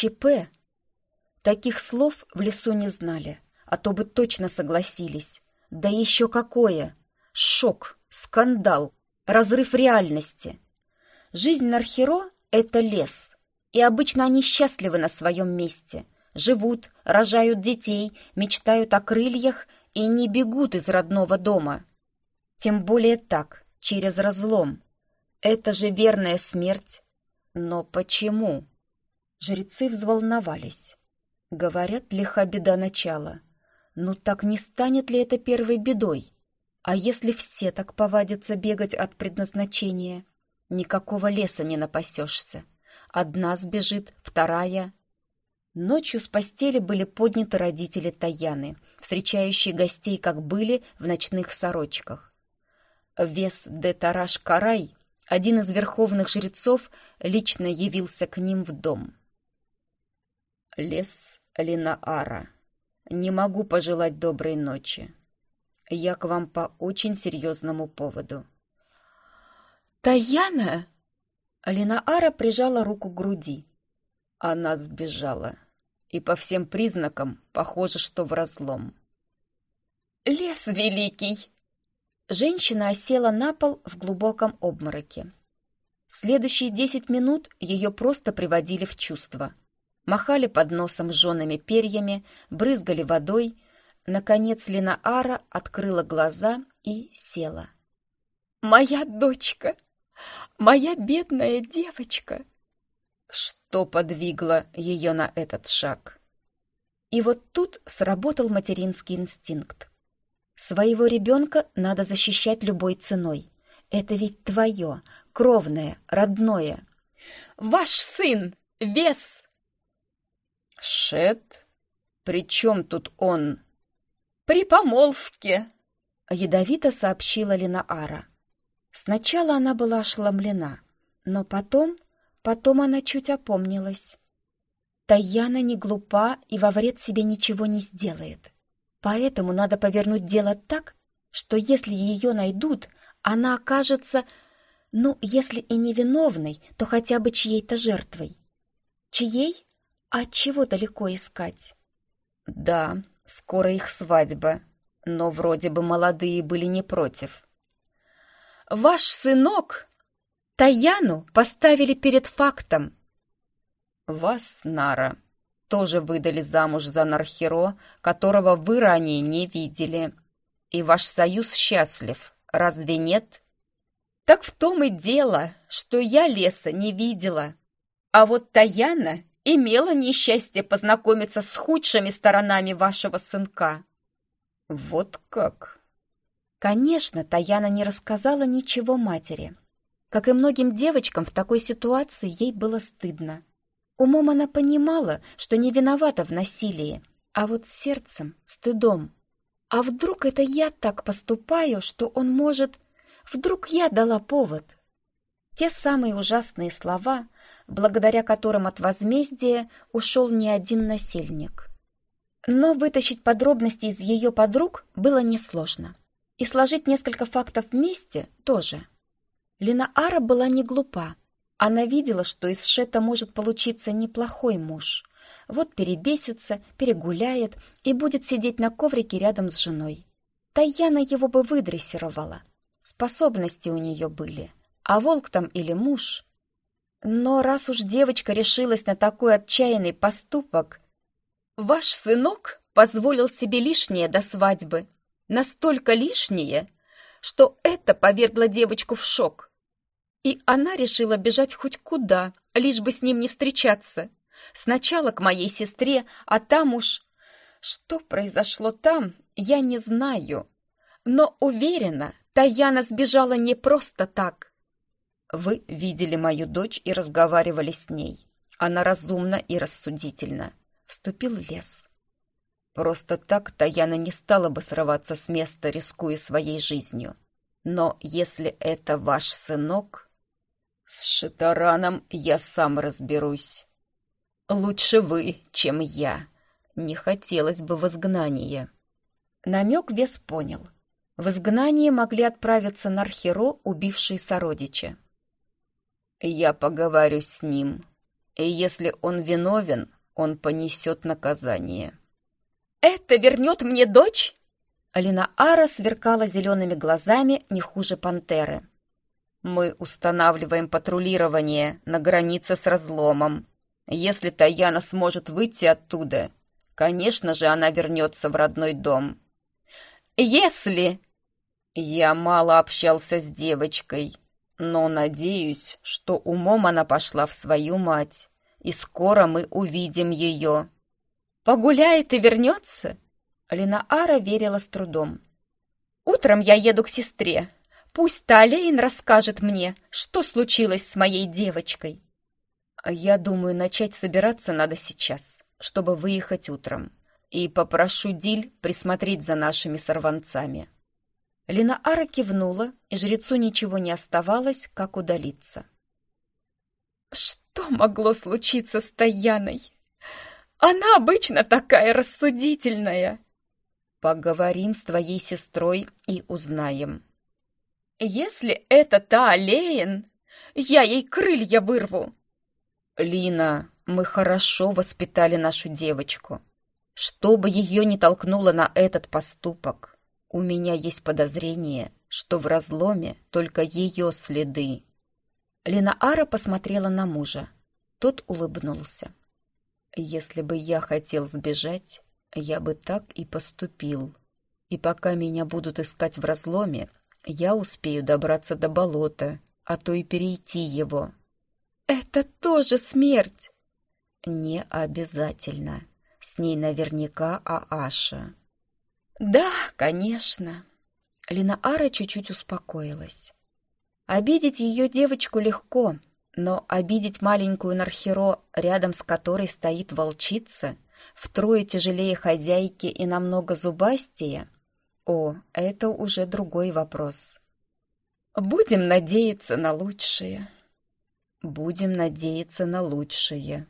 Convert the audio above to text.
ЧП. Таких слов в лесу не знали, а то бы точно согласились. Да еще какое! Шок, скандал, разрыв реальности. Жизнь Нархеро — это лес, и обычно они счастливы на своем месте. Живут, рожают детей, мечтают о крыльях и не бегут из родного дома. Тем более так, через разлом. Это же верная смерть. Но почему? Жрецы взволновались. Говорят, лиха беда начала. Ну так не станет ли это первой бедой? А если все так повадятся бегать от предназначения? Никакого леса не напасешься. Одна сбежит, вторая. Ночью с постели были подняты родители Таяны, встречающие гостей, как были, в ночных сорочках. Вес де Тараш Карай, один из верховных жрецов, лично явился к ним в дом. «Лес Линаара, не могу пожелать доброй ночи. Я к вам по очень серьезному поводу». «Таяна!» Линаара прижала руку к груди. Она сбежала. И по всем признакам похоже, что в разлом. «Лес великий!» Женщина осела на пол в глубоком обмороке. Следующие десять минут ее просто приводили в чувство. Махали под носом жжеными перьями, брызгали водой. Наконец Линаара открыла глаза и села. «Моя дочка! Моя бедная девочка!» Что подвигло ее на этот шаг? И вот тут сработал материнский инстинкт. Своего ребенка надо защищать любой ценой. Это ведь твое, кровное, родное. «Ваш сын! Вес!» «Шет? При чем тут он?» «При помолвке!» Ядовито сообщила Линаара. Сначала она была ошеломлена, но потом, потом она чуть опомнилась. Таяна не глупа и во вред себе ничего не сделает. Поэтому надо повернуть дело так, что если ее найдут, она окажется, ну, если и невиновной, то хотя бы чьей-то жертвой. Чьей? А чего далеко искать? Да, скоро их свадьба, но вроде бы молодые были не против. Ваш сынок Таяну поставили перед фактом. Вас, Нара, тоже выдали замуж за Нархеро, которого вы ранее не видели. И ваш союз счастлив, разве нет? Так в том и дело, что я леса не видела. А вот Таяна имела несчастье познакомиться с худшими сторонами вашего сынка. Вот как? Конечно, Таяна не рассказала ничего матери. Как и многим девочкам в такой ситуации ей было стыдно. Умом она понимала, что не виновата в насилии, а вот сердцем, стыдом. А вдруг это я так поступаю, что он может... Вдруг я дала повод? Те самые ужасные слова, благодаря которым от возмездия ушел не один насильник. Но вытащить подробности из ее подруг было несложно. И сложить несколько фактов вместе тоже. Лина Ара была не глупа. Она видела, что из Шета может получиться неплохой муж. Вот перебесится, перегуляет и будет сидеть на коврике рядом с женой. Таяна его бы выдрессировала. Способности у нее были. А волк там или муж? Но раз уж девочка решилась на такой отчаянный поступок... «Ваш сынок позволил себе лишнее до свадьбы», настолько лишнее, что это повергло девочку в шок. И она решила бежать хоть куда, лишь бы с ним не встречаться. Сначала к моей сестре, а там уж... Что произошло там, я не знаю. Но уверена, Таяна сбежала не просто так. Вы видели мою дочь и разговаривали с ней. Она разумна и рассудительна. Вступил лес. Просто так Таяна не стала бы срываться с места, рискуя своей жизнью. Но если это ваш сынок... С Шитараном я сам разберусь. Лучше вы, чем я. Не хотелось бы в изгнание. Намек вес понял. В изгнание могли отправиться Нархеро, убившие сородича. «Я поговорю с ним», И если он виновен, он понесет наказание. «Это вернет мне дочь?» Алина Ара сверкала зелеными глазами не хуже пантеры. «Мы устанавливаем патрулирование на границе с разломом. Если Таяна сможет выйти оттуда, конечно же, она вернется в родной дом». «Если...» «Я мало общался с девочкой, но надеюсь, что умом она пошла в свою мать, и скоро мы увидим ее». «Погуляет и вернется?» Линаара верила с трудом. «Утром я еду к сестре. Пусть Талейн расскажет мне, что случилось с моей девочкой». «Я думаю, начать собираться надо сейчас, чтобы выехать утром. И попрошу Диль присмотреть за нашими сорванцами». Линаара кивнула, и жрецу ничего не оставалось, как удалиться. «Что могло случиться с Таяной? Она обычно такая рассудительная!» Поговорим с твоей сестрой и узнаем. Если это та Леен, я ей крылья вырву. Лина, мы хорошо воспитали нашу девочку. Чтобы ее не толкнуло на этот поступок, у меня есть подозрение, что в разломе только ее следы. Лина Ара посмотрела на мужа. Тот улыбнулся. Если бы я хотел сбежать, я бы так и поступил. И пока меня будут искать в разломе, я успею добраться до болота, а то и перейти его. Это тоже смерть. Не обязательно. С ней наверняка Ааша. Да, конечно. Линаара чуть-чуть успокоилась. Обидеть ее девочку легко, но обидеть маленькую Нархеро, рядом с которой стоит волчица — втрое тяжелее хозяйки и намного зубастее? О, это уже другой вопрос. Будем надеяться на лучшее. Будем надеяться на лучшее.